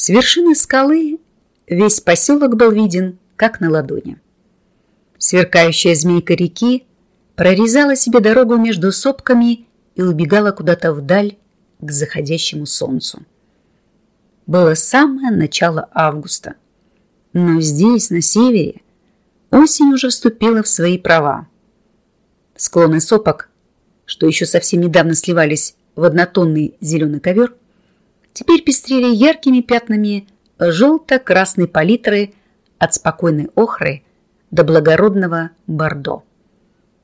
С вершины скалы весь поселок был виден, как на ладони. Сверкающая змейка реки прорезала себе дорогу между сопками и убегала куда-то вдаль к заходящему солнцу. Было самое начало августа, но здесь, на севере, осень уже вступила в свои права. Склоны сопок, что еще совсем недавно сливались в однотонный зеленый ковер, теперь пестрели яркими пятнами желто-красной палитры от спокойной охры до благородного бордо.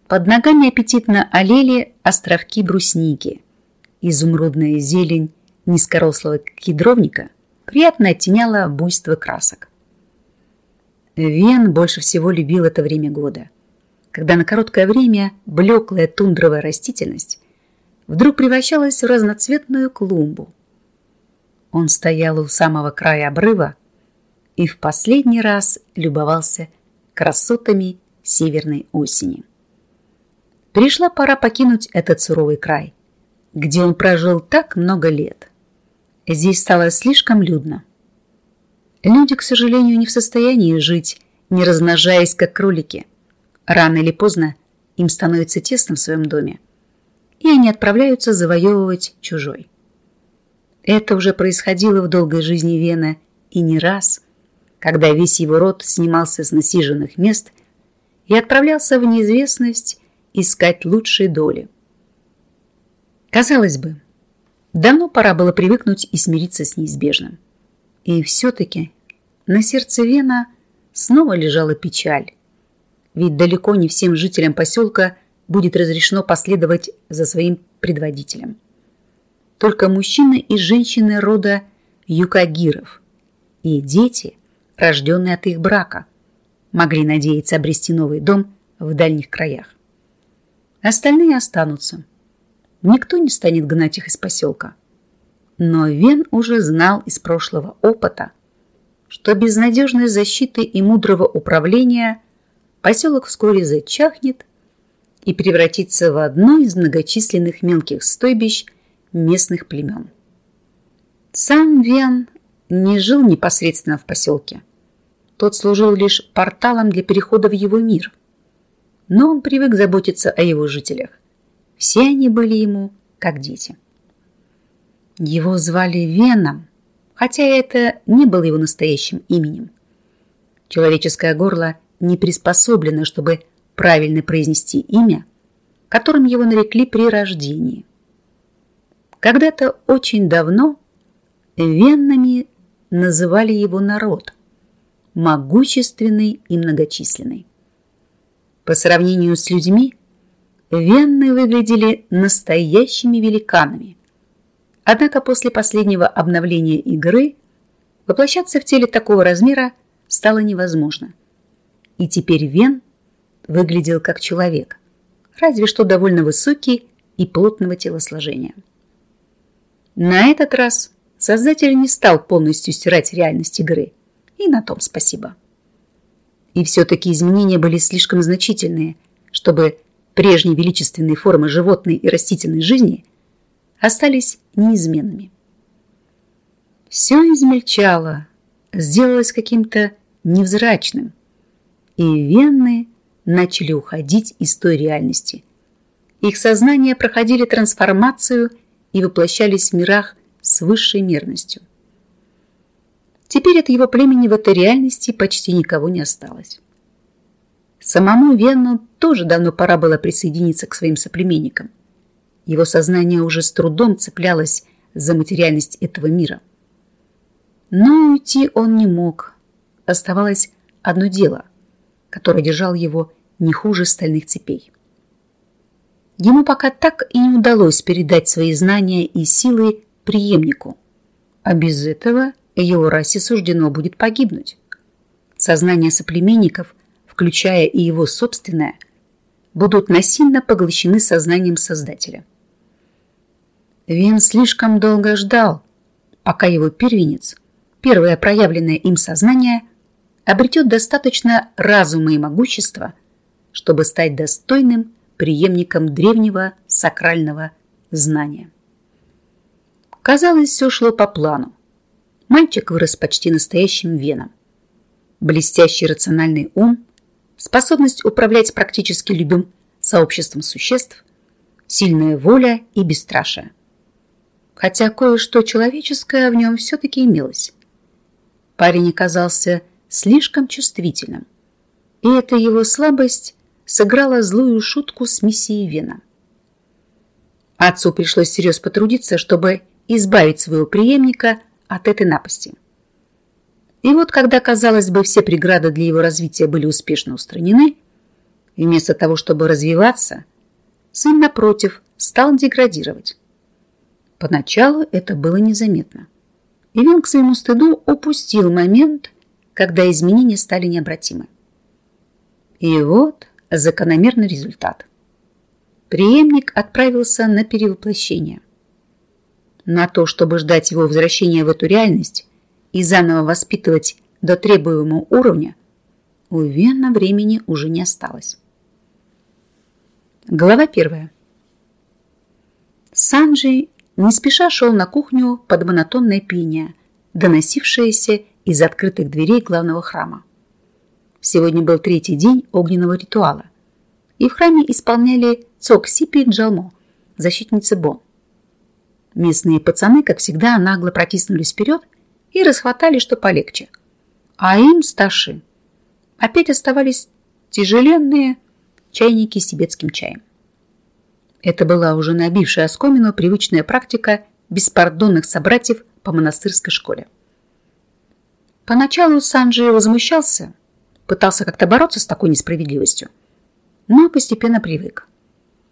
Под ногами аппетитно олели островки брусники. Изумрудная зелень низкорослого кедровника приятно оттеняла буйство красок. Вен больше всего любил это время года, когда на короткое время блеклая тундровая растительность вдруг превращалась в разноцветную клумбу. Он стоял у самого края обрыва и в последний раз любовался красотами северной осени. Пришла пора покинуть этот суровый край, где он прожил так много лет. Здесь стало слишком людно. Люди, к сожалению, не в состоянии жить, не размножаясь, как кролики. Рано или поздно им становится тесно в своем доме, и они отправляются завоевывать чужой. Это уже происходило в долгой жизни Вена и не раз, когда весь его род снимался с насиженных мест и отправлялся в неизвестность искать лучшие доли. Казалось бы, давно пора было привыкнуть и смириться с неизбежным. И все-таки на сердце Вена снова лежала печаль. Ведь далеко не всем жителям поселка будет разрешено последовать за своим предводителем. Только мужчины и женщины рода юкагиров и дети, рожденные от их брака, могли надеяться обрести новый дом в дальних краях. Остальные останутся. Никто не станет гнать их из поселка. Но Вен уже знал из прошлого опыта, что без надежной защиты и мудрого управления поселок вскоре зачахнет и превратится в одно из многочисленных мелких стойбищ местных племен. Сам Вен не жил непосредственно в поселке. Тот служил лишь порталом для перехода в его мир – но он привык заботиться о его жителях. Все они были ему как дети. Его звали Веном, хотя это не было его настоящим именем. Человеческое горло не приспособлено, чтобы правильно произнести имя, которым его нарекли при рождении. Когда-то очень давно веннами называли его народ, могущественный и многочисленный. По сравнению с людьми, венны выглядели настоящими великанами. Однако после последнего обновления игры воплощаться в теле такого размера стало невозможно. И теперь Вен выглядел как человек, разве что довольно высокий и плотного телосложения. На этот раз создатель не стал полностью стирать реальность игры, и на том спасибо. И все-таки изменения были слишком значительные, чтобы прежние величественные формы животной и растительной жизни остались неизменными. Все измельчало, сделалось каким-то невзрачным, и вены начали уходить из той реальности. Их сознания проходили трансформацию и воплощались в мирах с высшей мерностью. Теперь от его племени в этой реальности почти никого не осталось. Самому Вену тоже давно пора было присоединиться к своим соплеменникам. Его сознание уже с трудом цеплялось за материальность этого мира. Но уйти он не мог. Оставалось одно дело, которое держало его не хуже стальных цепей. Ему пока так и не удалось передать свои знания и силы преемнику, а без этого – его расе суждено будет погибнуть. Сознание соплеменников, включая и его собственное, будут насильно поглощены сознанием Создателя. Вен слишком долго ждал, пока его первенец, первое проявленное им сознание, обретет достаточно разума и могущества, чтобы стать достойным преемником древнего сакрального знания. Казалось, все шло по плану мальчик вырос почти настоящим веном. Блестящий рациональный ум, способность управлять практически любым сообществом существ, сильная воля и бесстрашие. Хотя кое-что человеческое в нем все-таки имелось. Парень оказался слишком чувствительным, и эта его слабость сыграла злую шутку с миссией Вена. Отцу пришлось серьезно потрудиться, чтобы избавить своего преемника от этой напасти. И вот, когда, казалось бы, все преграды для его развития были успешно устранены, вместо того, чтобы развиваться, сын, напротив, стал деградировать. Поначалу это было незаметно. И Вен к своему стыду упустил момент, когда изменения стали необратимы. И вот закономерный результат. Преемник отправился на перевоплощение. На то, чтобы ждать его возвращения в эту реальность и заново воспитывать до требуемого уровня, у Вена времени уже не осталось. Глава первая. Санджи не спеша шел на кухню под монотонное пение, доносившееся из открытых дверей главного храма. Сегодня был третий день огненного ритуала, и в храме исполняли Цок Сипи Джалмо, защитницы Бон. Местные пацаны, как всегда, нагло протиснулись вперед и расхватали, что полегче. А им, старши, опять оставались тяжеленные чайники с тибетским чаем. Это была уже набившая оскомину привычная практика беспардонных собратьев по монастырской школе. Поначалу Санджи возмущался – пытался как-то бороться с такой несправедливостью, но постепенно привык.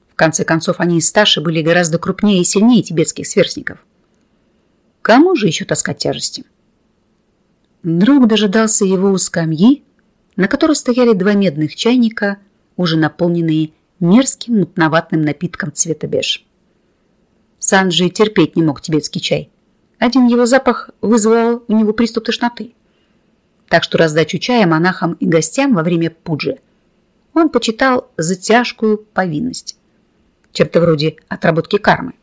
В конце концов, они и старше были гораздо крупнее и сильнее тибетских сверстников. Кому же еще таскать тяжести? Друг дожидался его у скамьи, на которой стояли два медных чайника, уже наполненные мерзким мутноватым напитком цвета беж. Санджи терпеть не мог тибетский чай. Один его запах вызвал у него приступ тошноты так что раздачу чая монахам и гостям во время пуджи он почитал за тяжкую повинность, чем-то вроде отработки кармы.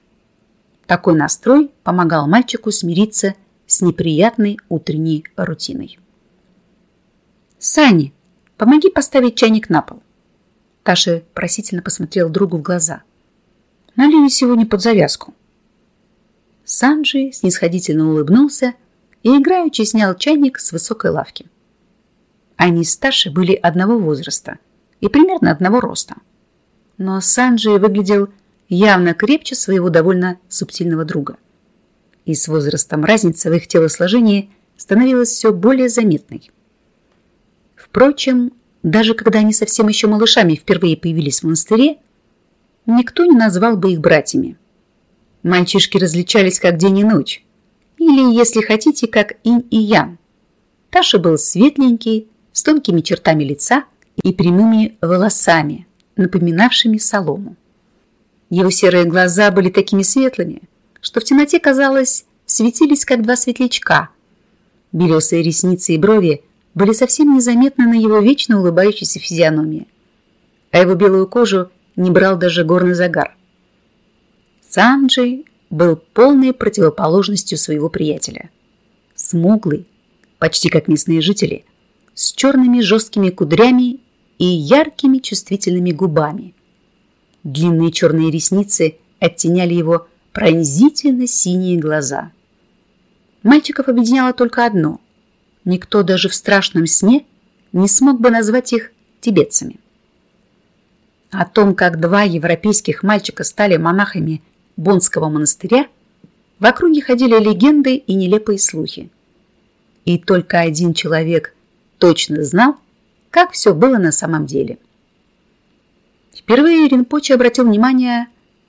Такой настрой помогал мальчику смириться с неприятной утренней рутиной. «Сани, помоги поставить чайник на пол». Таша просительно посмотрел другу в глаза. «Налили сегодня под завязку». Санджи снисходительно улыбнулся и играючи снял чайник с высокой лавки. Они с Ташей были одного возраста и примерно одного роста. Но Санджи выглядел явно крепче своего довольно субтильного друга. И с возрастом разница в их телосложении становилась все более заметной. Впрочем, даже когда они совсем еще малышами впервые появились в монастыре, никто не назвал бы их братьями. Мальчишки различались как день и ночь, или, если хотите, как инь и ян. Таша был светленький, с тонкими чертами лица и прямыми волосами, напоминавшими солому. Его серые глаза были такими светлыми, что в темноте, казалось, светились, как два светлячка. Белесые ресницы и брови были совсем незаметны на его вечно улыбающейся физиономии, а его белую кожу не брал даже горный загар. Санджи был полной противоположностью своего приятеля. Смуглый, почти как местные жители, с черными жесткими кудрями и яркими чувствительными губами. Длинные черные ресницы оттеняли его пронзительно синие глаза. Мальчиков объединяло только одно. Никто даже в страшном сне не смог бы назвать их тибетцами. О том, как два европейских мальчика стали монахами Бонского монастыря, в округе ходили легенды и нелепые слухи. И только один человек точно знал, как все было на самом деле. Впервые Ринпоче обратил внимание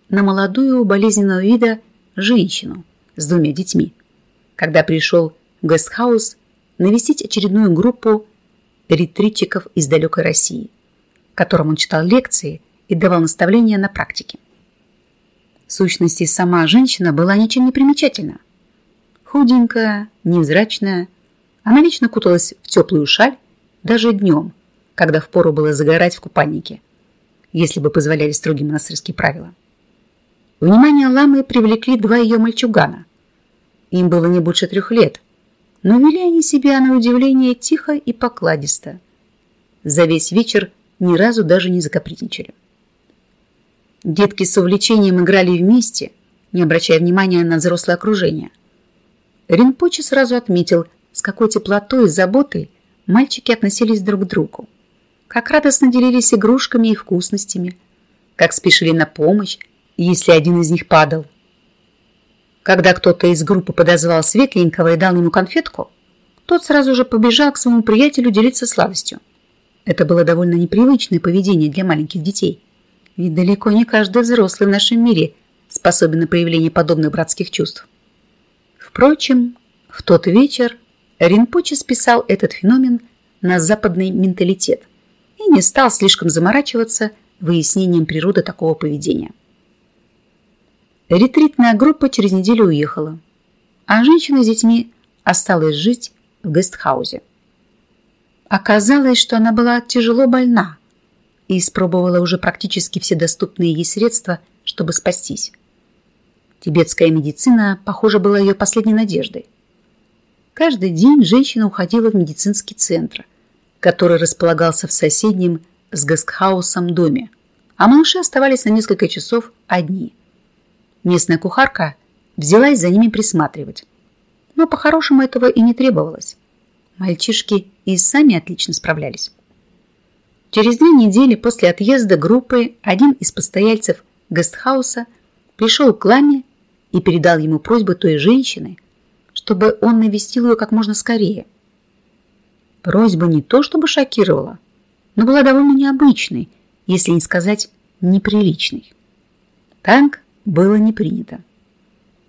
на молодую болезненного вида женщину с двумя детьми, когда пришел в гестхаус навестить очередную группу ретритчиков из далекой России, которым он читал лекции и давал наставления на практике. Сущности, сама женщина была ничем не примечательна. Худенькая, невзрачная, она вечно куталась в теплую шаль, даже днем, когда впору было загорать в купальнике, если бы позволяли строгие монастырские правила. Внимание ламы привлекли два ее мальчугана. Им было не больше трех лет, Но вели они себя на удивление тихо и покладисто. За весь вечер ни разу даже не закапризничали. Детки с увлечением играли вместе, не обращая внимания на взрослое окружение. Ринпоче сразу отметил, с какой теплотой и заботой мальчики относились друг к другу, как радостно делились игрушками и вкусностями, как спешили на помощь, если один из них падал. Когда кто-то из группы подозвал Светленького и дал ему конфетку, тот сразу же побежал к своему приятелю делиться сладостью. Это было довольно непривычное поведение для маленьких детей. Ведь далеко не каждый взрослый в нашем мире способен на проявление подобных братских чувств. Впрочем, в тот вечер Ринпоче списал этот феномен на западный менталитет и не стал слишком заморачиваться выяснением природы такого поведения. Ретритная группа через неделю уехала, а женщина с детьми осталась жить в гестхаузе. Оказалось, что она была тяжело больна и испробовала уже практически все доступные ей средства, чтобы спастись. Тибетская медицина, похоже, была ее последней надеждой. Каждый день женщина уходила в медицинский центр, который располагался в соседнем с гестхаусом доме, а малыши оставались на несколько часов одни – Местная кухарка взялась за ними присматривать. Но по-хорошему этого и не требовалось. Мальчишки и сами отлично справлялись. Через две недели после отъезда группы один из постояльцев гестхауса пришел к Ламе и передал ему просьбу той женщины, чтобы он навестил ее как можно скорее. Просьба не то чтобы шокировала, но была довольно необычной, если не сказать неприличной. Так было не принято.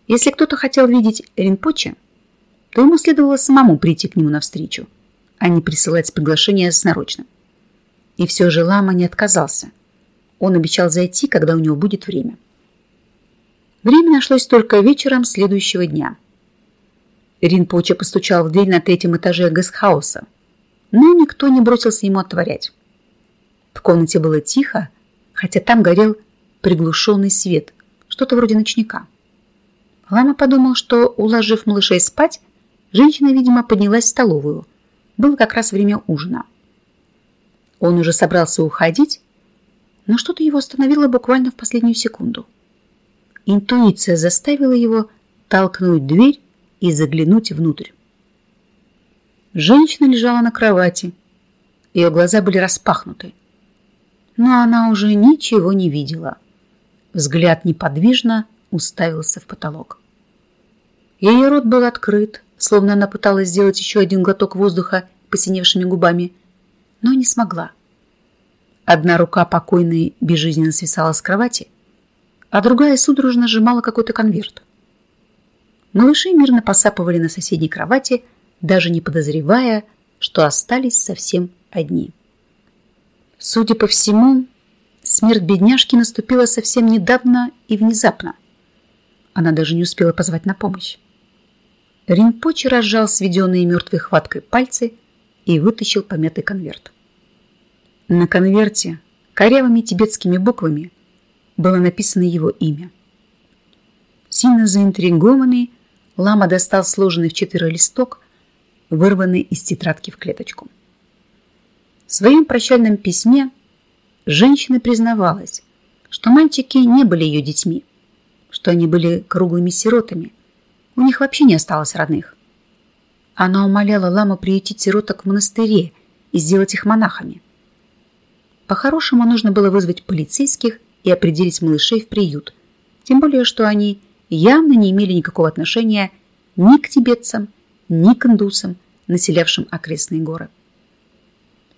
Если кто-то хотел видеть Ринпоче, то ему следовало самому прийти к нему навстречу, а не присылать приглашение снарочно. И все же Лама не отказался. Он обещал зайти, когда у него будет время. Время нашлось только вечером следующего дня. Ринпоче постучал в дверь на третьем этаже гестхауса, но никто не бросился ему отворять. В комнате было тихо, хотя там горел приглушенный свет – что-то вроде ночника. Лама подумал, что, уложив малышей спать, женщина, видимо, поднялась в столовую. Было как раз время ужина. Он уже собрался уходить, но что-то его остановило буквально в последнюю секунду. Интуиция заставила его толкнуть дверь и заглянуть внутрь. Женщина лежала на кровати. Ее глаза были распахнуты. Но она уже ничего не видела. Взгляд неподвижно уставился в потолок. Ее рот был открыт, словно она пыталась сделать еще один глоток воздуха посиневшими губами, но не смогла. Одна рука покойной безжизненно свисала с кровати, а другая судорожно сжимала какой-то конверт. Малыши мирно посапывали на соседней кровати, даже не подозревая, что остались совсем одни. Судя по всему, Смерть бедняжки наступила совсем недавно и внезапно. Она даже не успела позвать на помощь. Ринпоче разжал сведенные мертвой хваткой пальцы и вытащил помятый конверт. На конверте корявыми тибетскими буквами было написано его имя. Сильно заинтригованный, Лама достал сложенный в четверо листок, вырванный из тетрадки в клеточку. В своем прощальном письме Женщина признавалась, что мальчики не были ее детьми, что они были круглыми сиротами. У них вообще не осталось родных. Она умоляла ламу приютить сироток в монастыре и сделать их монахами. По-хорошему нужно было вызвать полицейских и определить малышей в приют, тем более, что они явно не имели никакого отношения ни к тибетцам, ни к индусам, населявшим окрестные горы.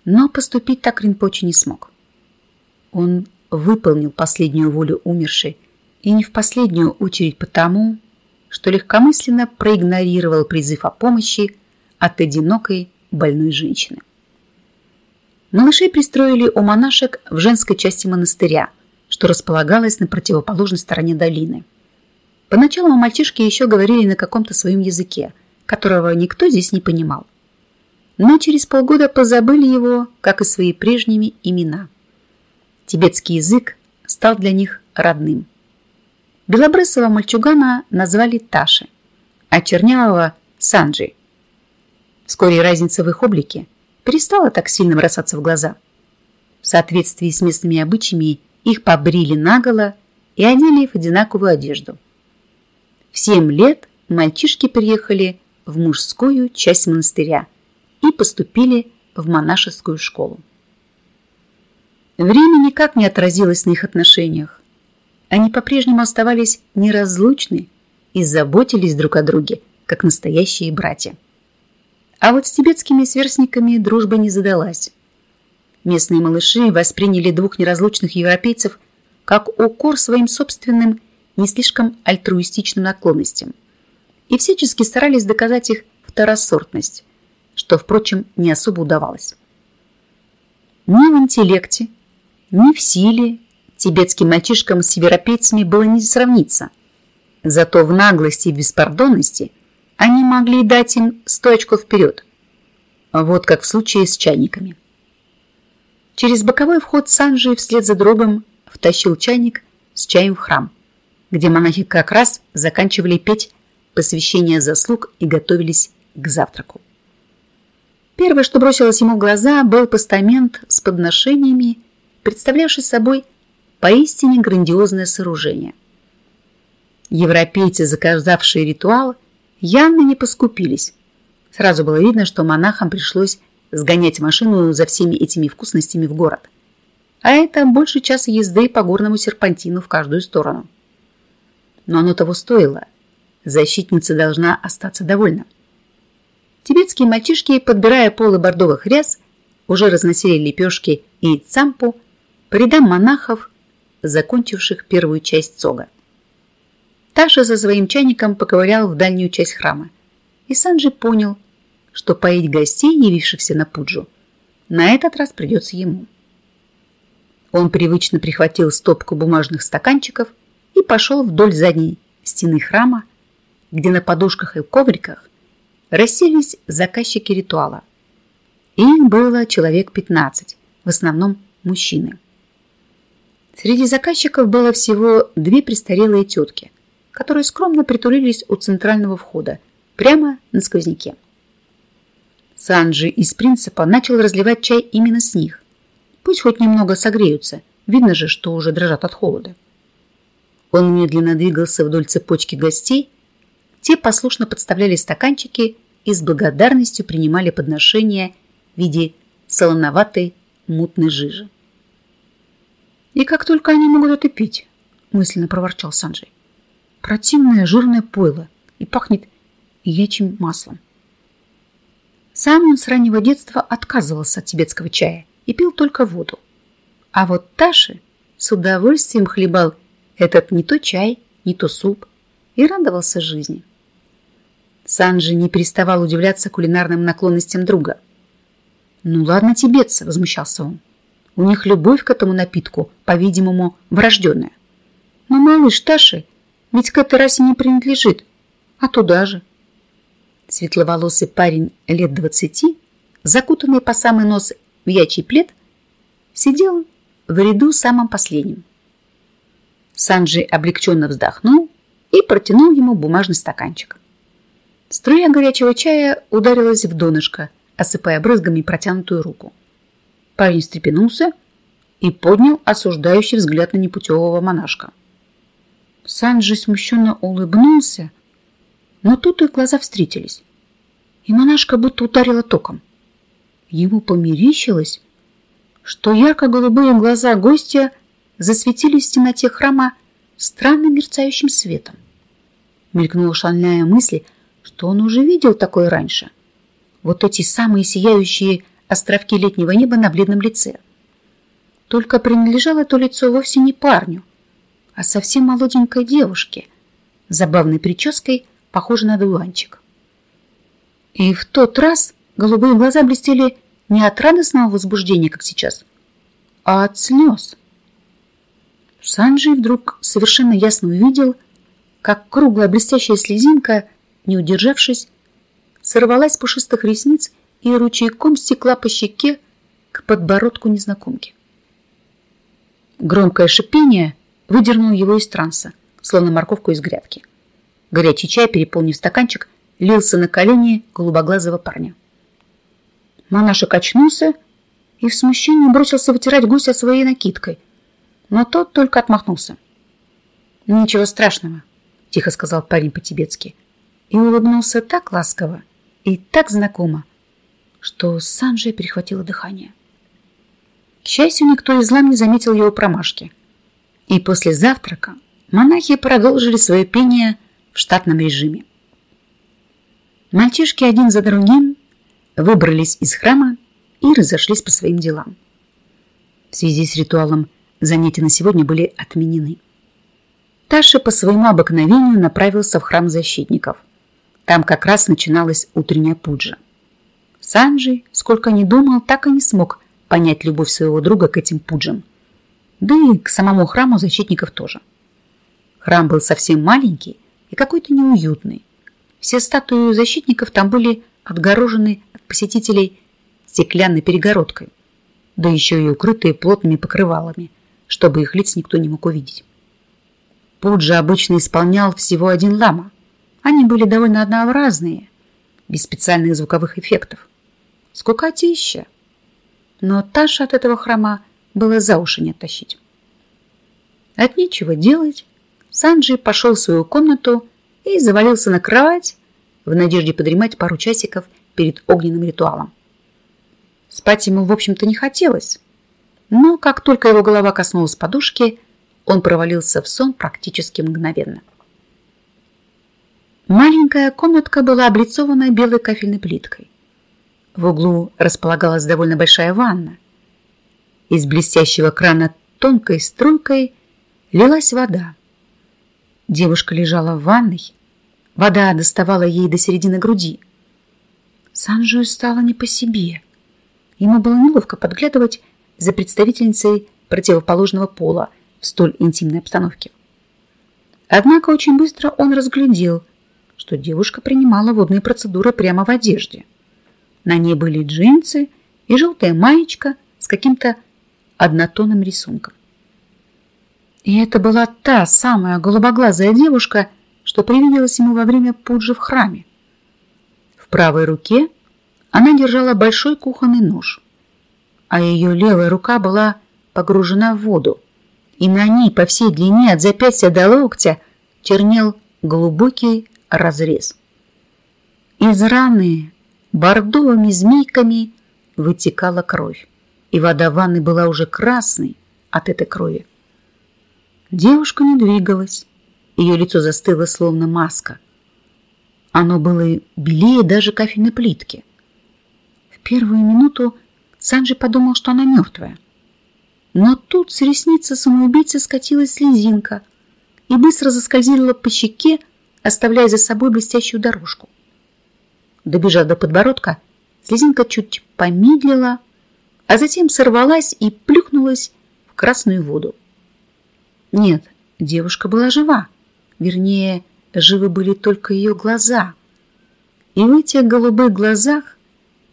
Но поступить так Ринпоче не смог. Он выполнил последнюю волю умершей, и не в последнюю очередь потому, что легкомысленно проигнорировал призыв о помощи от одинокой больной женщины. Малышей пристроили у монашек в женской части монастыря, что располагалось на противоположной стороне долины. Поначалу мальчишки еще говорили на каком-то своем языке, которого никто здесь не понимал. Но через полгода позабыли его, как и свои прежними имена – Тибетский язык стал для них родным. Белобрысого мальчугана назвали Таши, а чернявого – Санджи. Вскоре разница в их облике перестала так сильно бросаться в глаза. В соответствии с местными обычаями их побрили наголо и одели в одинаковую одежду. В семь лет мальчишки приехали в мужскую часть монастыря и поступили в монашескую школу. Время никак не отразилось на их отношениях. Они по-прежнему оставались неразлучны и заботились друг о друге, как настоящие братья. А вот с тибетскими сверстниками дружба не задалась. Местные малыши восприняли двух неразлучных европейцев как укор своим собственным, не слишком альтруистичным наклонностям и всячески старались доказать их второсортность, что, впрочем, не особо удавалось. Ни в интеллекте, ни в силе тибетским мальчишкам с европейцами было не сравниться. Зато в наглости и беспардонности они могли дать им сто вперед. Вот как в случае с чайниками. Через боковой вход Санджи вслед за другом втащил чайник с чаем в храм, где монахи как раз заканчивали петь посвящение заслуг и готовились к завтраку. Первое, что бросилось ему в глаза, был постамент с подношениями, представлявший собой поистине грандиозное сооружение. Европейцы, заказавшие ритуал, явно не поскупились. Сразу было видно, что монахам пришлось сгонять машину за всеми этими вкусностями в город. А это больше часа езды по горному серпантину в каждую сторону. Но оно того стоило. Защитница должна остаться довольна. Тибетские мальчишки, подбирая полы бордовых ряс, уже разносили лепешки и цампу по рядам монахов, закончивших первую часть цога. Таша за своим чайником поковырял в дальнюю часть храма. И Санджи понял, что поить гостей, явившихся на пуджу, на этот раз придется ему. Он привычно прихватил стопку бумажных стаканчиков и пошел вдоль задней стены храма, где на подушках и ковриках расселись заказчики ритуала. Их было человек 15, в основном мужчины. Среди заказчиков было всего две престарелые тетки, которые скромно притулились у центрального входа, прямо на сквозняке. Санджи из принципа начал разливать чай именно с них. Пусть хоть немного согреются, видно же, что уже дрожат от холода. Он медленно двигался вдоль цепочки гостей, те послушно подставляли стаканчики и с благодарностью принимали подношения в виде солоноватой мутной жижи. «И как только они могут это пить?» мысленно проворчал Санджей. «Противное жирное пойло и пахнет ячим маслом. Сам он с раннего детства отказывался от тибетского чая и пил только воду. А вот Таши с удовольствием хлебал этот не то чай, не то суп и радовался жизни. Санджи не переставал удивляться кулинарным наклонностям друга. «Ну ладно, тибетцы», — возмущался он. «У них любовь к этому напитку, по-видимому, врожденная. Но малыш Таши ведь к этой расе не принадлежит, а туда же». Светловолосый парень лет двадцати, закутанный по самый нос в ячий плед, сидел в ряду самым последним. Санджи облегченно вздохнул и протянул ему бумажный стаканчик. Струя горячего чая ударилась в донышко, осыпая брызгами протянутую руку. Парень встрепенулся и поднял осуждающий взгляд на непутевого монашка. Санджи смущенно улыбнулся, но тут их глаза встретились, и монашка будто ударила током. Ему померещилось, что ярко-голубые глаза гостя засветились в темноте храма странным мерцающим светом. Мелькнула шальная мысль, что он уже видел такое раньше. Вот эти самые сияющие островки летнего неба на бледном лице. Только принадлежало то лицо вовсе не парню, а совсем молоденькой девушке, забавной прической, похожий на дуванчик. И в тот раз голубые глаза блестели не от радостного возбуждения, как сейчас, а от слез. Санджи вдруг совершенно ясно увидел, как круглая блестящая слезинка, не удержавшись, сорвалась с пушистых ресниц и ручейком стекла по щеке к подбородку незнакомки. Громкое шипение выдернуло его из транса, словно морковку из грядки. Горячий чай, переполнив стаканчик, лился на колени голубоглазого парня. Монашек очнулся и в смущении бросился вытирать гуся своей накидкой, но тот только отмахнулся. «Ничего страшного», — тихо сказал парень по-тибетски, и улыбнулся так ласково и так знакомо, что Санджия перехватило дыхание. К счастью, никто из лам не заметил его промашки. И после завтрака монахи продолжили свое пение в штатном режиме. Мальчишки один за другим выбрались из храма и разошлись по своим делам. В связи с ритуалом занятия на сегодня были отменены. Таша по своему обыкновению направился в храм защитников. Там как раз начиналась утренняя пуджа. Санджи, сколько ни думал, так и не смог понять любовь своего друга к этим пуджам. Да и к самому храму защитников тоже. Храм был совсем маленький и какой-то неуютный. Все статуи защитников там были отгорожены от посетителей стеклянной перегородкой, да еще и укрытые плотными покрывалами, чтобы их лиц никто не мог увидеть. Пуджа обычно исполнял всего один лама. Они были довольно однообразные, без специальных звуковых эффектов. Скукотища! Но Таша от этого храма было за уши не оттащить. От нечего делать, Санджи пошел в свою комнату и завалился на кровать в надежде подремать пару часиков перед огненным ритуалом. Спать ему, в общем-то, не хотелось, но как только его голова коснулась подушки, он провалился в сон практически мгновенно. Маленькая комнатка была облицована белой кафельной плиткой. В углу располагалась довольно большая ванна. Из блестящего крана тонкой струйкой лилась вода. Девушка лежала в ванной. Вода доставала ей до середины груди. Санжию стало не по себе. Ему было неловко подглядывать за представительницей противоположного пола в столь интимной обстановке. Однако очень быстро он разглядел, что девушка принимала водные процедуры прямо в одежде. На ней были джинсы и желтая маечка с каким-то однотонным рисунком. И это была та самая голубоглазая девушка, что привиделась ему во время пуджи в храме. В правой руке она держала большой кухонный нож, а ее левая рука была погружена в воду, и на ней по всей длине от запястья до локтя чернел глубокий разрез. Из раны бордовыми змейками вытекала кровь, и вода ванны была уже красной от этой крови. Девушка не двигалась. Ее лицо застыло, словно маска. Оно было белее даже кафельной плитки. В первую минуту Санджи подумал, что она мертвая. Но тут с ресницы самоубийцы скатилась слезинка и быстро заскользила по щеке, оставляя за собой блестящую дорожку. Добежав до подбородка, слезинка чуть помедлила, а затем сорвалась и плюхнулась в красную воду. Нет, девушка была жива. Вернее, живы были только ее глаза. И в этих голубых глазах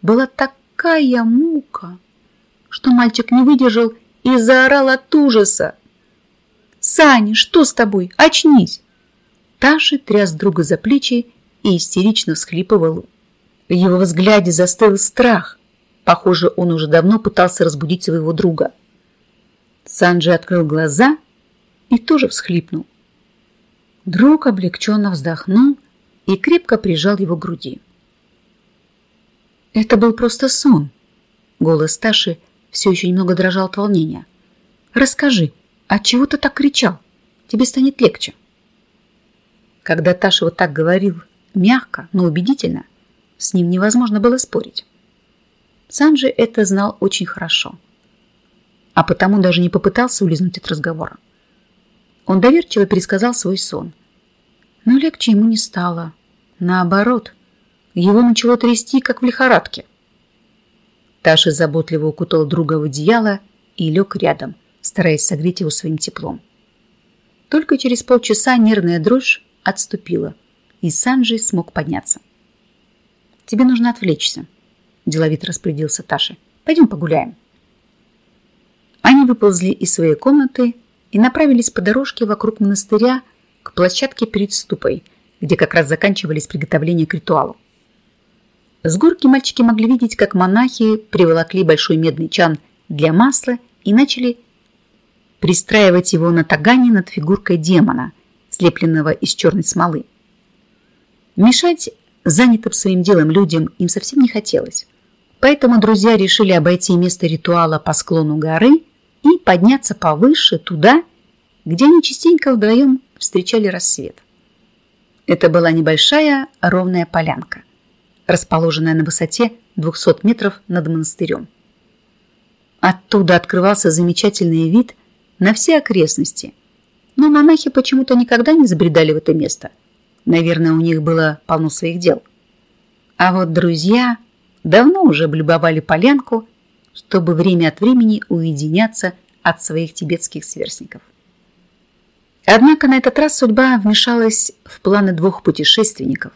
была такая мука, что мальчик не выдержал и заорал от ужаса. «Саня, что с тобой? Очнись!» Таша тряс друга за плечи и истерично всхлипывал. В его взгляде застыл страх. Похоже, он уже давно пытался разбудить своего друга. Санджи открыл глаза и тоже всхлипнул. Друг облегченно вздохнул и крепко прижал его к груди. Это был просто сон. Голос Таши все еще немного дрожал от волнения. Расскажи, от чего ты так кричал? Тебе станет легче. Когда Таша вот так говорил, мягко, но убедительно, с ним невозможно было спорить. Санджи это знал очень хорошо, а потому даже не попытался улизнуть от разговора. Он доверчиво пересказал свой сон. Но легче ему не стало. Наоборот, его начало трясти, как в лихорадке. Таша заботливо укутал друга в одеяло и лег рядом, стараясь согреть его своим теплом. Только через полчаса нервная дрожь отступила, и Санджи смог подняться. «Тебе нужно отвлечься», – деловито распорядился Таша. «Пойдем погуляем». Они выползли из своей комнаты и направились по дорожке вокруг монастыря к площадке перед ступой, где как раз заканчивались приготовления к ритуалу. С горки мальчики могли видеть, как монахи приволокли большой медный чан для масла и начали пристраивать его на тагане над фигуркой демона, слепленного из черной смолы. Мешать занятым своим делом людям им совсем не хотелось. Поэтому друзья решили обойти место ритуала по склону горы и подняться повыше, туда, где они частенько вдвоем встречали рассвет. Это была небольшая ровная полянка, расположенная на высоте 200 метров над монастырем. Оттуда открывался замечательный вид на все окрестности, но монахи почему-то никогда не забредали в это место. Наверное, у них было полно своих дел. А вот друзья давно уже облюбовали полянку, чтобы время от времени уединяться от своих тибетских сверстников. Однако на этот раз судьба вмешалась в планы двух путешественников.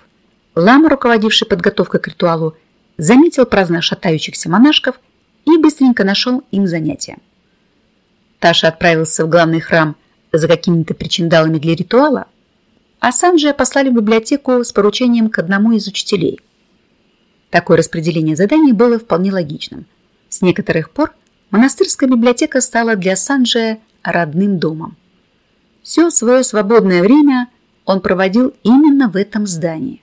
Лама, руководивший подготовкой к ритуалу, заметил праздно шатающихся монашков и быстренько нашел им занятия. Таша отправился в главный храм за какими-то причиндалами для ритуала, а послали в библиотеку с поручением к одному из учителей. Такое распределение заданий было вполне логичным. С некоторых пор монастырская библиотека стала для Санджия родным домом. Все свое свободное время он проводил именно в этом здании.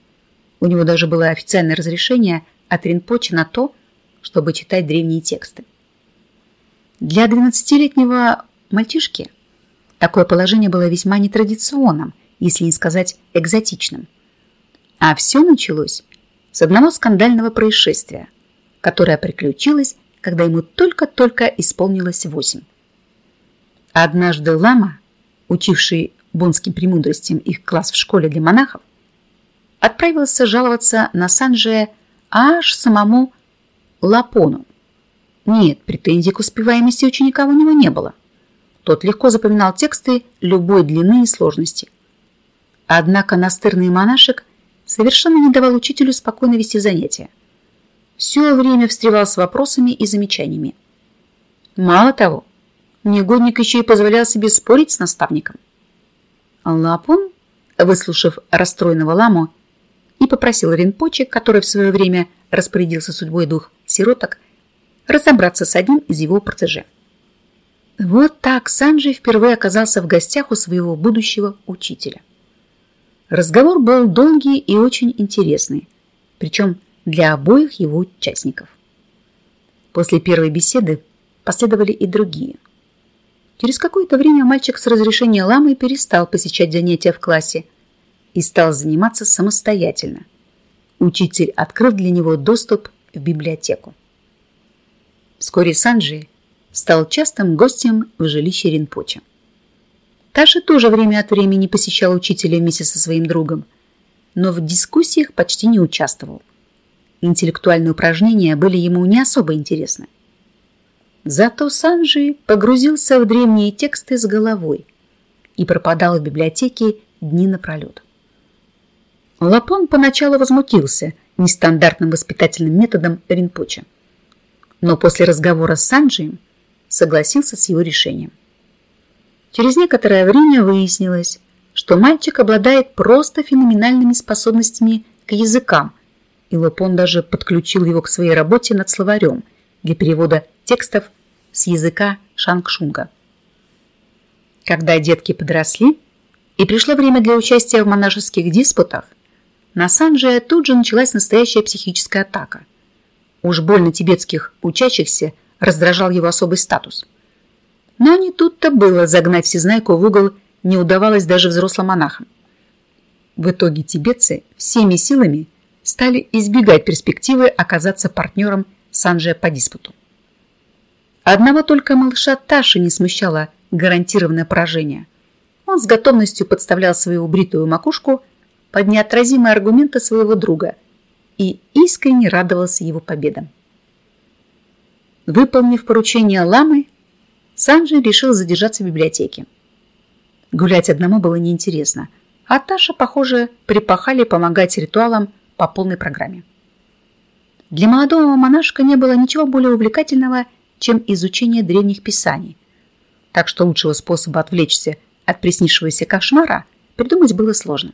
У него даже было официальное разрешение от Ринпочи на то, чтобы читать древние тексты. Для 12-летнего мальчишки такое положение было весьма нетрадиционным, если не сказать экзотичным. А все началось с одного скандального происшествия, которое приключилось, когда ему только-только исполнилось восемь. Однажды лама учивший бонским премудростям их класс в школе для монахов, отправился жаловаться на Санджия аж самому Лапону. Нет, претензий к успеваемости ученика у него не было. Тот легко запоминал тексты любой длины и сложности. Однако настырный монашек совершенно не давал учителю спокойно вести занятия. Все время встревал с вопросами и замечаниями. Мало того, Негодник еще и позволял себе спорить с наставником. Лапун, выслушав расстроенного ламу, и попросил Ринпоче, который в свое время распорядился судьбой двух сироток, разобраться с одним из его протеже. Вот так Санджи впервые оказался в гостях у своего будущего учителя. Разговор был долгий и очень интересный, причем для обоих его участников. После первой беседы последовали и другие. Через какое-то время мальчик с разрешения ламы перестал посещать занятия в классе и стал заниматься самостоятельно. Учитель открыл для него доступ в библиотеку. Вскоре Санджи стал частым гостем в жилище Ринпоча. Таша тоже время от времени посещал учителя вместе со своим другом, но в дискуссиях почти не участвовал. Интеллектуальные упражнения были ему не особо интересны. Зато Санджи погрузился в древние тексты с головой и пропадал в библиотеке дни напролет. Лапон поначалу возмутился нестандартным воспитательным методом Ринпоча, но после разговора с Санджием согласился с его решением. Через некоторое время выяснилось, что мальчик обладает просто феноменальными способностями к языкам, и Лапон даже подключил его к своей работе над словарем для перевода текстов с языка шангшунга. Когда детки подросли и пришло время для участия в монашеских диспутах, на Санджия тут же началась настоящая психическая атака. Уж больно тибетских учащихся раздражал его особый статус. Но не тут-то было загнать всезнайку в угол не удавалось даже взрослым монахам. В итоге тибетцы всеми силами стали избегать перспективы оказаться партнером Санджия по диспуту. Одного только малыша Таши не смущало гарантированное поражение. Он с готовностью подставлял свою бритую макушку под неотразимые аргументы своего друга и искренне радовался его победам. Выполнив поручение ламы, Санджи решил задержаться в библиотеке. Гулять одному было неинтересно, а Таша, похоже, припахали помогать ритуалам по полной программе. Для молодого монашка не было ничего более увлекательного, чем изучение древних писаний. Так что лучшего способа отвлечься от приснившегося кошмара придумать было сложно.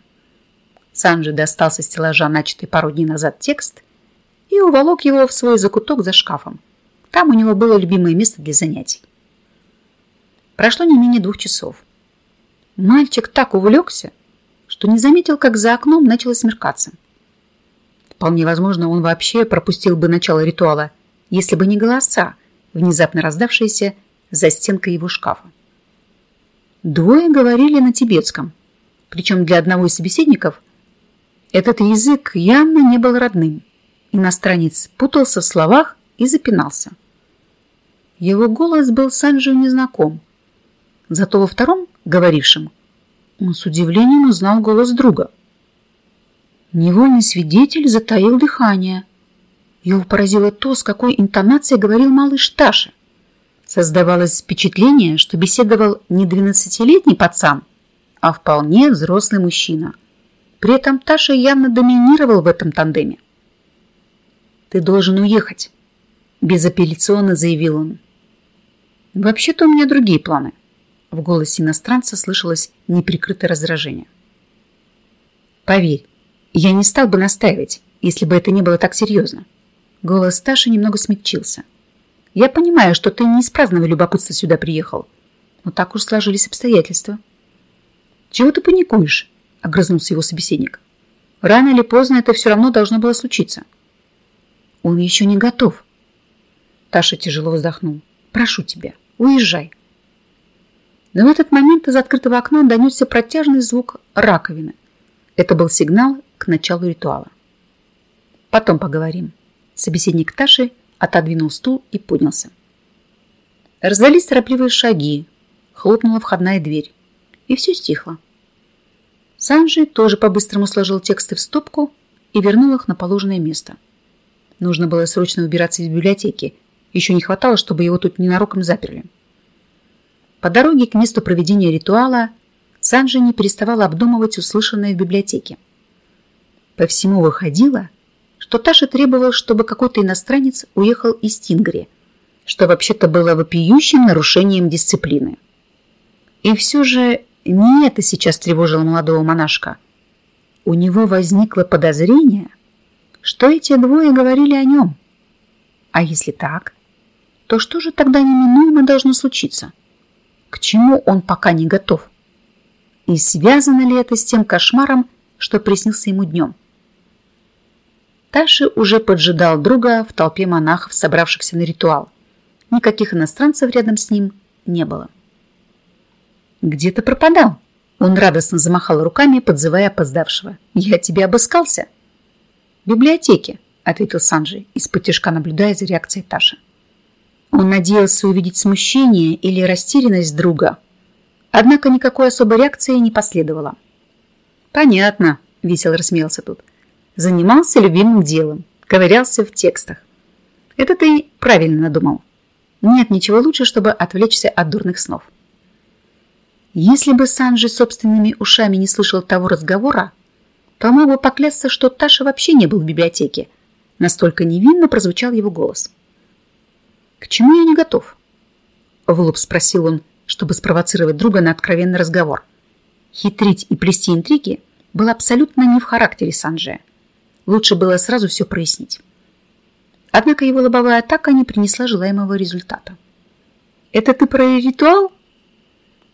Санджи достал со стеллажа начатый пару дней назад текст и уволок его в свой закуток за шкафом. Там у него было любимое место для занятий. Прошло не менее двух часов. Мальчик так увлекся, что не заметил, как за окном начало смеркаться. Вполне возможно, он вообще пропустил бы начало ритуала, если бы не голоса, внезапно раздавшиеся за стенкой его шкафа. Двое говорили на тибетском, причем для одного из собеседников этот язык явно не был родным. Иностранец путался в словах и запинался. Его голос был Санджию незнаком. Зато во втором, говорившем, он с удивлением узнал голос друга. Невольный свидетель затаил дыхание. Его поразило то, с какой интонацией говорил малыш Таша. Создавалось впечатление, что беседовал не двенадцатилетний пацан, а вполне взрослый мужчина. При этом Таша явно доминировал в этом тандеме. «Ты должен уехать», – безапелляционно заявил он. «Вообще-то у меня другие планы». В голосе иностранца слышалось неприкрытое раздражение. «Поверь, я не стал бы настаивать, если бы это не было так серьезно». Голос Таши немного смягчился. Я понимаю, что ты не из праздного любопытства сюда приехал. Но так уж сложились обстоятельства. Чего ты паникуешь? Огрызнулся его собеседник. Рано или поздно это все равно должно было случиться. Он еще не готов. Таша тяжело вздохнул. Прошу тебя, уезжай. Но в этот момент из открытого окна донесся протяжный звук раковины. Это был сигнал к началу ритуала. Потом поговорим. Собеседник Таши отодвинул стул и поднялся. Раздались торопливые шаги, хлопнула входная дверь, и все стихло. Санджи тоже по-быстрому сложил тексты в стопку и вернул их на положенное место. Нужно было срочно убираться из библиотеки. Еще не хватало, чтобы его тут ненароком заперли. По дороге к месту проведения ритуала Санджи не переставал обдумывать услышанное в библиотеке. По всему выходило, что Таша требовал, чтобы какой-то иностранец уехал из Тингри, что вообще-то было вопиющим нарушением дисциплины. И все же не это сейчас тревожило молодого монашка. У него возникло подозрение, что эти двое говорили о нем. А если так, то что же тогда неминуемо должно случиться? К чему он пока не готов? И связано ли это с тем кошмаром, что приснился ему днем? Таши уже поджидал друга в толпе монахов, собравшихся на ритуал. Никаких иностранцев рядом с ним не было. «Где ты пропадал?» Он радостно замахал руками, подзывая опоздавшего. «Я тебе обыскался?» «В библиотеке», — ответил Санджи, из-под наблюдая за реакцией Таши. Он надеялся увидеть смущение или растерянность друга. Однако никакой особой реакции не последовало. «Понятно», — весело рассмеялся тут занимался любимым делом, ковырялся в текстах. Это ты правильно надумал. Нет ничего лучше, чтобы отвлечься от дурных снов. Если бы Санджи собственными ушами не слышал того разговора, то мог бы поклясться, что Таша вообще не был в библиотеке. Настолько невинно прозвучал его голос. «К чему я не готов?» В лоб спросил он, чтобы спровоцировать друга на откровенный разговор. Хитрить и плести интриги было абсолютно не в характере Санджия. Лучше было сразу все прояснить. Однако его лобовая атака не принесла желаемого результата. «Это ты про ритуал?»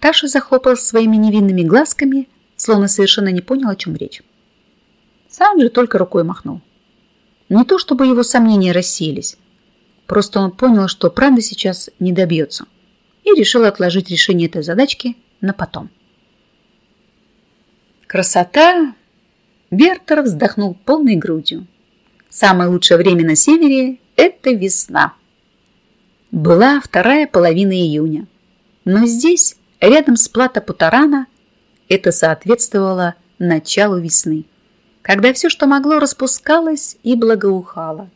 Таша захлопала своими невинными глазками, словно совершенно не понял, о чем речь. Сам же только рукой махнул. Не то, чтобы его сомнения рассеялись. Просто он понял, что правда сейчас не добьется. И решил отложить решение этой задачки на потом. Красота Бертер вздохнул полной грудью. Самое лучшее время на севере – это весна. Была вторая половина июня. Но здесь, рядом с плато Путарана, это соответствовало началу весны, когда все, что могло, распускалось и благоухало.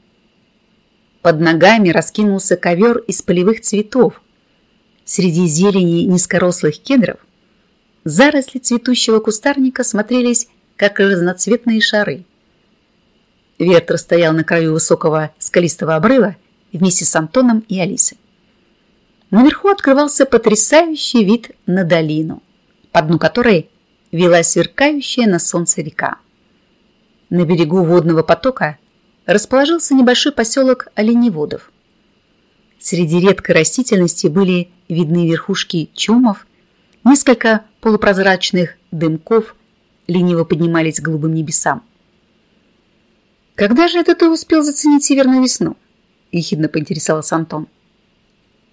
Под ногами раскинулся ковер из полевых цветов. Среди зелени низкорослых кедров заросли цветущего кустарника смотрелись как разноцветные шары. Вертер стоял на краю высокого скалистого обрыва вместе с Антоном и Алисой. Наверху открывался потрясающий вид на долину, по дну которой вела сверкающая на солнце река. На берегу водного потока расположился небольшой поселок оленеводов. Среди редкой растительности были видны верхушки чумов, несколько полупрозрачных дымков лениво поднимались к голубым небесам. «Когда же это ты успел заценить северную весну?» – ехидно поинтересовался Антон.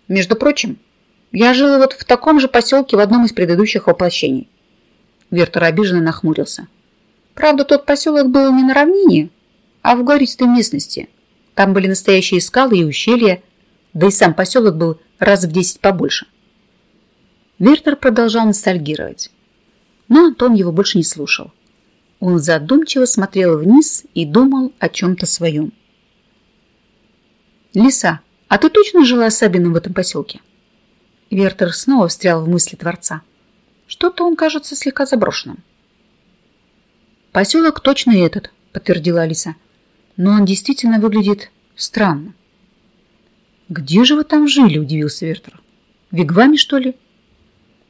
«Между прочим, я жил вот в таком же поселке в одном из предыдущих воплощений». Вертер обиженно нахмурился. «Правда, тот поселок был не на равнине, а в гористой местности. Там были настоящие скалы и ущелья, да и сам поселок был раз в десять побольше». Вертер продолжал ностальгировать, но Антон его больше не слушал. Он задумчиво смотрел вниз и думал о чем-то своем. «Лиса, а ты точно жила с Сабиным в этом поселке?» Вертер снова встрял в мысли Творца. Что-то он кажется слегка заброшенным. «Поселок точно этот», — подтвердила Алиса. «Но он действительно выглядит странно». «Где же вы там жили?» — удивился Вертер. «В Вигваме, что ли?»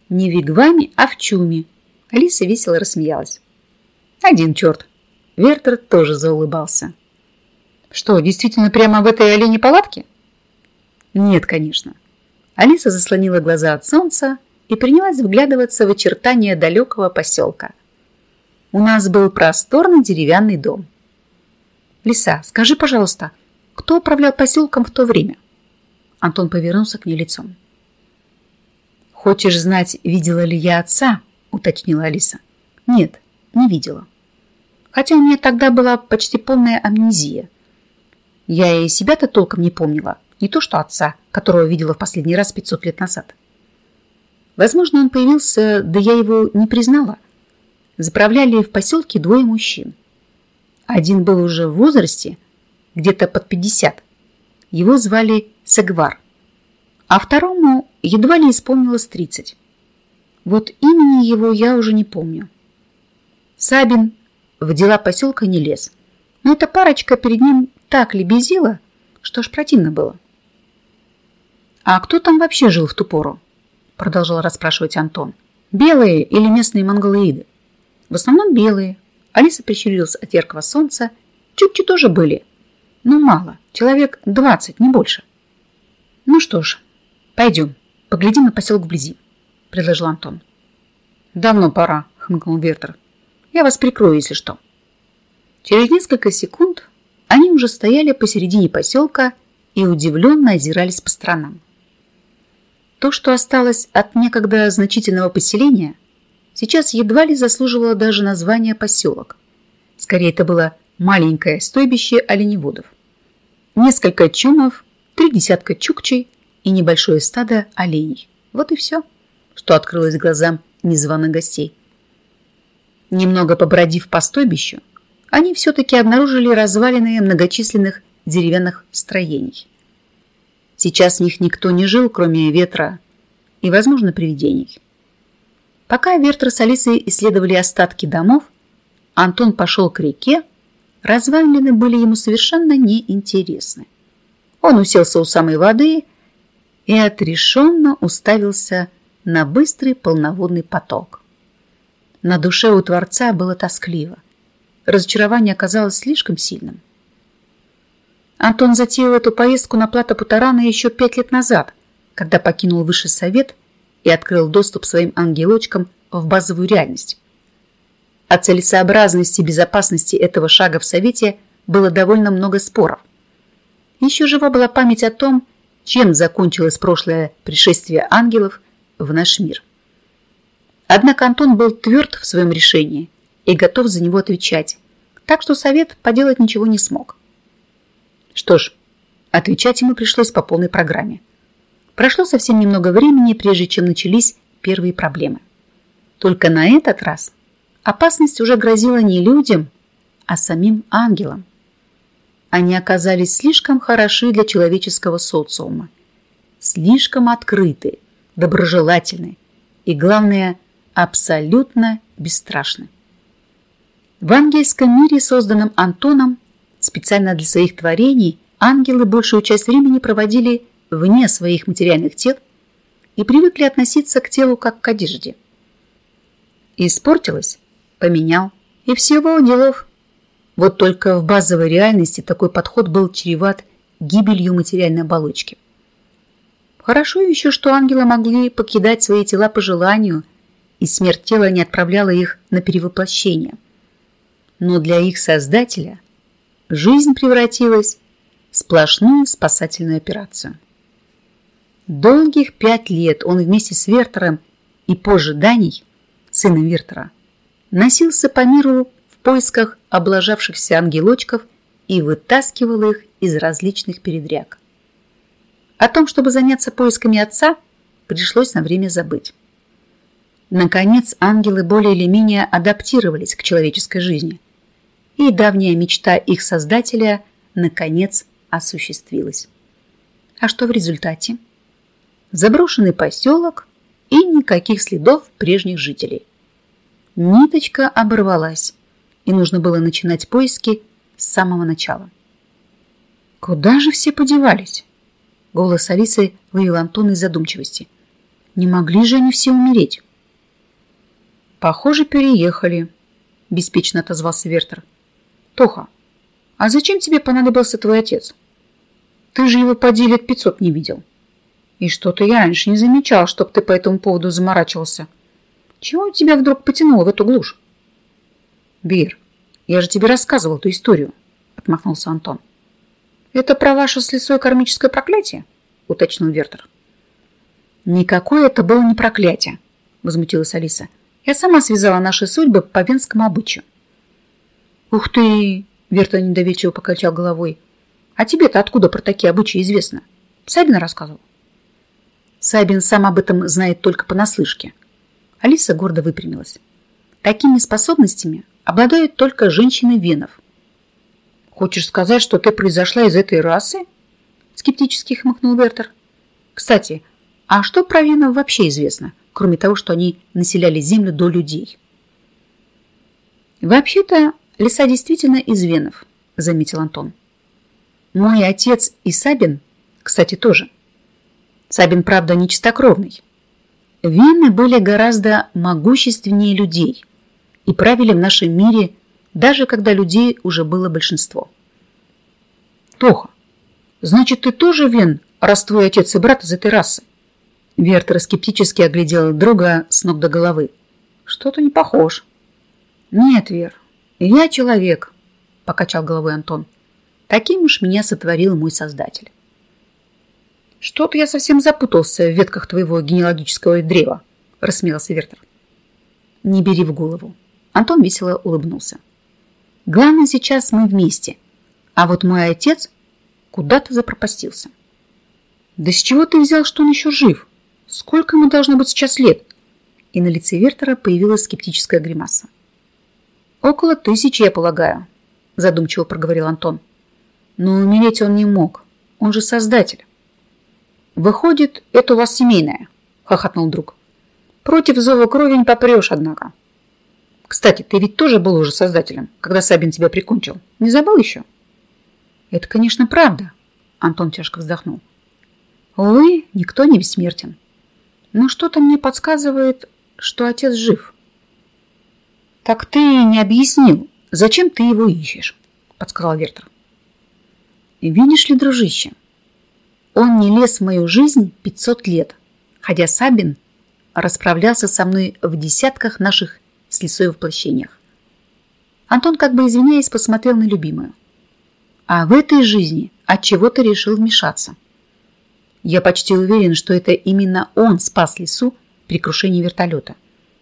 «Не в Вигваме, а в Чуме». Алиса весело рассмеялась. «Один черт». Вертер тоже заулыбался. «Что, действительно прямо в этой олене палатке?» «Нет, конечно». Алиса заслонила глаза от солнца и принялась вглядываться в очертания далекого поселка. У нас был просторный деревянный дом. «Лиса, скажи, пожалуйста, кто управлял поселком в то время?» Антон повернулся к ней лицом. «Хочешь знать, видела ли я отца?» – уточнила Алиса. «Нет, не видела. Хотя у меня тогда была почти полная амнезия. Я и себя-то толком не помнила, не то что отца, которого видела в последний раз 500 лет назад. Возможно, он появился, да я его не признала. Заправляли в поселке двое мужчин. Один был уже в возрасте, где-то под 50. Его звали Сагвар. А второму едва ли исполнилось 30. Вот имени его я уже не помню. Сабин в дела поселка не лез. Но эта парочка перед ним так лебезила, что аж противно было. «А кто там вообще жил в ту пору?» продолжал расспрашивать Антон. Белые или местные монголоиды? В основном белые. Алиса прищурилась от яркого солнца. Чукчи тоже были. Но мало. Человек двадцать, не больше. Ну что ж, пойдем. Поглядим на поселок вблизи, предложил Антон. Давно пора, хмыкнул Вертер. Я вас прикрою, если что. Через несколько секунд они уже стояли посередине поселка и удивленно озирались по сторонам. То, что осталось от некогда значительного поселения, сейчас едва ли заслуживало даже названия поселок. Скорее, это было маленькое стойбище оленеводов. Несколько чумов, три десятка чукчей и небольшое стадо оленей. Вот и все, что открылось глазам незваных гостей. Немного побродив по стойбищу, они все-таки обнаружили развалины многочисленных деревянных строений. Сейчас в них никто не жил, кроме ветра и, возможно, привидений. Пока Вертер с Алисой исследовали остатки домов, Антон пошел к реке, развалины были ему совершенно неинтересны. Он уселся у самой воды и отрешенно уставился на быстрый полноводный поток. На душе у Творца было тоскливо. Разочарование оказалось слишком сильным. Антон затеял эту поездку на плато Путарана еще пять лет назад, когда покинул Высший Совет и открыл доступ своим ангелочкам в базовую реальность. О целесообразности и безопасности этого шага в Совете было довольно много споров. Еще жива была память о том, чем закончилось прошлое пришествие ангелов в наш мир. Однако Антон был тверд в своем решении и готов за него отвечать, так что Совет поделать ничего не смог. Что ж, отвечать ему пришлось по полной программе. Прошло совсем немного времени, прежде чем начались первые проблемы. Только на этот раз опасность уже грозила не людям, а самим ангелам. Они оказались слишком хороши для человеческого социума, слишком открыты, доброжелательны и, главное, абсолютно бесстрашны. В ангельском мире, созданном Антоном, Специально для своих творений ангелы большую часть времени проводили вне своих материальных тел и привыкли относиться к телу как к одежде. Испортилось – поменял, и всего делов. Вот только в базовой реальности такой подход был чреват гибелью материальной оболочки. Хорошо еще, что ангелы могли покидать свои тела по желанию, и смерть тела не отправляла их на перевоплощение. Но для их создателя жизнь превратилась в сплошную спасательную операцию. Долгих пять лет он вместе с Вертером и позже Даней, сыном Вертера, носился по миру в поисках облажавшихся ангелочков и вытаскивал их из различных передряг. О том, чтобы заняться поисками отца, пришлось на время забыть. Наконец, ангелы более или менее адаптировались к человеческой жизни, и давняя мечта их создателя наконец осуществилась. А что в результате? Заброшенный поселок и никаких следов прежних жителей. Ниточка оборвалась, и нужно было начинать поиски с самого начала. Куда же все подевались? Голос Алисы вывел Антона из задумчивости. Не могли же они все умереть? Похоже, переехали, беспечно отозвался Вертер. Тоха, а зачем тебе понадобился твой отец? Ты же его поди лет пятьсот не видел. И что-то я раньше не замечал, чтоб ты по этому поводу заморачивался. Чего тебя вдруг потянуло в эту глушь? Бир, я же тебе рассказывал эту историю, отмахнулся Антон. Это про ваше с лесой кармическое проклятие? Уточнил Вертер. Никакое это было не проклятие, возмутилась Алиса. Я сама связала наши судьбы по венскому обычаю. «Ух ты!» – Верта недоверчиво покачал головой. «А тебе-то откуда про такие обычаи известно? Сабин рассказывал?» Сабин сам об этом знает только понаслышке. Алиса гордо выпрямилась. Такими способностями обладают только женщины венов. «Хочешь сказать, что ты произошла из этой расы?» Скептически хмыкнул Вертер. «Кстати, а что про венов вообще известно, кроме того, что они населяли землю до людей?» «Вообще-то Лиса действительно из Венов, заметил Антон. Мой отец и Сабин, кстати, тоже. Сабин, правда, не чистокровный. Вены были гораздо могущественнее людей и правили в нашем мире, даже когда людей уже было большинство. Тоха, значит, ты тоже Вен, раз твой отец и брат из этой расы? Вертер скептически оглядел друга с ног до головы. Что-то не похож. Нет, Вер, «Я человек», – покачал головой Антон. «Таким уж меня сотворил мой создатель». «Что-то я совсем запутался в ветках твоего генеалогического древа», – рассмеялся Вертер. «Не бери в голову». Антон весело улыбнулся. «Главное, сейчас мы вместе, а вот мой отец куда-то запропастился». «Да с чего ты взял, что он еще жив? Сколько ему должно быть сейчас лет?» И на лице Вертера появилась скептическая гримаса. «Около тысячи, я полагаю», – задумчиво проговорил Антон. «Но умереть он не мог. Он же создатель». «Выходит, это у вас семейное», – хохотнул друг. «Против зова крови не попрешь, однако». «Кстати, ты ведь тоже был уже создателем, когда Сабин тебя прикончил. Не забыл еще?» «Это, конечно, правда», – Антон тяжко вздохнул. «Увы, никто не бессмертен. Но что-то мне подсказывает, что отец жив». «Так ты не объяснил, зачем ты его ищешь?» – подсказал Вертер. «Видишь ли, дружище, он не лез в мою жизнь 500 лет, хотя Сабин расправлялся со мной в десятках наших с лесой воплощениях. Антон, как бы извиняясь, посмотрел на любимую. А в этой жизни от чего ты решил вмешаться? Я почти уверен, что это именно он спас лесу при крушении вертолета.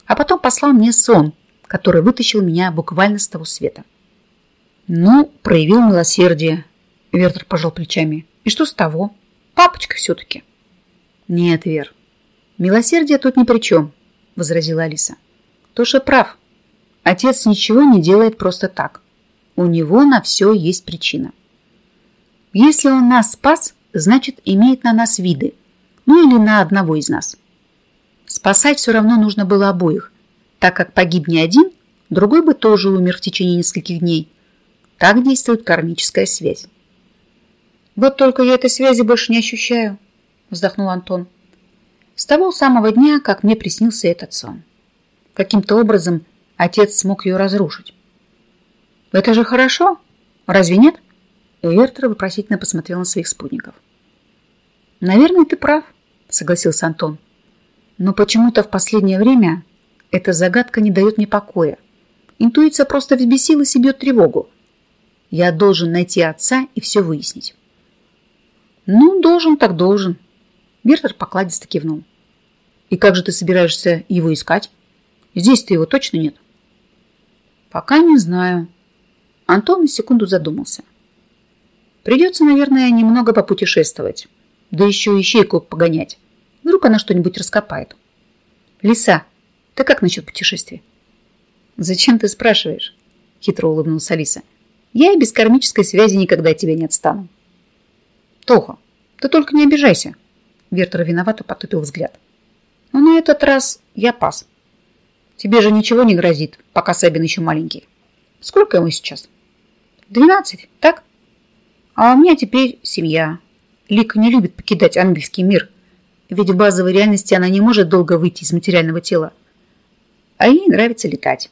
А потом послал мне сон – который вытащил меня буквально с того света. Ну, проявил милосердие. Вертер пожал плечами. И что с того? Папочка все-таки. Нет, Вер, милосердие тут ни при чем, возразила Алиса. Тоша прав. Отец ничего не делает просто так. У него на все есть причина. Если он нас спас, значит, имеет на нас виды. Ну или на одного из нас. Спасать все равно нужно было обоих, так как погиб не один, другой бы тоже умер в течение нескольких дней. Так действует кармическая связь. «Вот только я этой связи больше не ощущаю», – вздохнул Антон. «С того самого дня, как мне приснился этот сон. Каким-то образом отец смог ее разрушить. Это же хорошо, разве нет? Вертер вопросительно посмотрел на своих спутников. Наверное, ты прав, согласился Антон. Но почему-то в последнее время эта загадка не дает мне покоя. Интуиция просто взбесилась и бьет тревогу. Я должен найти отца и все выяснить. Ну, должен так должен. Вертер покладисто кивнул. И как же ты собираешься его искать? Здесь-то его точно нет. Пока не знаю. Антон на секунду задумался. Придется, наверное, немного попутешествовать. Да еще ищейку погонять. Вдруг она что-нибудь раскопает. Лиса, ты как насчет путешествия? Зачем ты спрашиваешь? Хитро улыбнулась Алиса. Я и без кармической связи никогда от тебя не отстану. Тоха, ты только не обижайся. Вертер виновато потупил взгляд. Но на этот раз я пас. Тебе же ничего не грозит, пока Сабин еще маленький. Сколько ему сейчас? Двенадцать, так? А у меня теперь семья. Лика не любит покидать ангельский мир. Ведь в базовой реальности она не может долго выйти из материального тела. А ей нравится летать.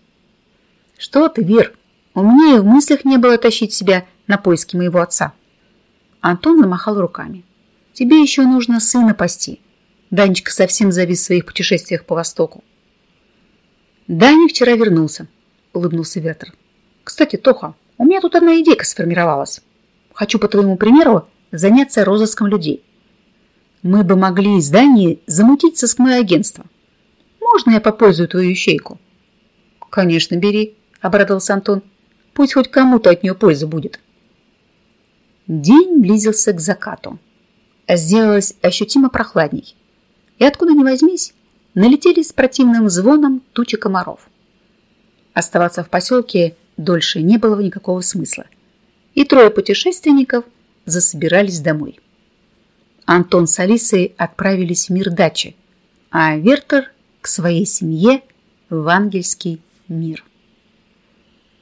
Что ты, Вер? У меня и в мыслях не было тащить себя на поиски моего отца. Антон замахал руками. Тебе еще нужно сына пасти. Данечка совсем завис в своих путешествиях по Востоку. Даня вчера вернулся, улыбнулся Ветер. Кстати, Тоха, у меня тут одна идейка сформировалась. Хочу, по твоему примеру, заняться розыском людей. Мы бы могли из Дании замутить сыскное агентство. Можно я попользую твою ищейку? Конечно, бери, обрадовался Антон. Пусть хоть кому-то от нее польза будет. День близился к закату. Сделалось ощутимо прохладней. И откуда ни возьмись, налетели с противным звоном тучи комаров. Оставаться в поселке дольше не было никакого смысла. И трое путешественников засобирались домой. Антон с Алисой отправились в мир дачи, а Вертер к своей семье в ангельский мир.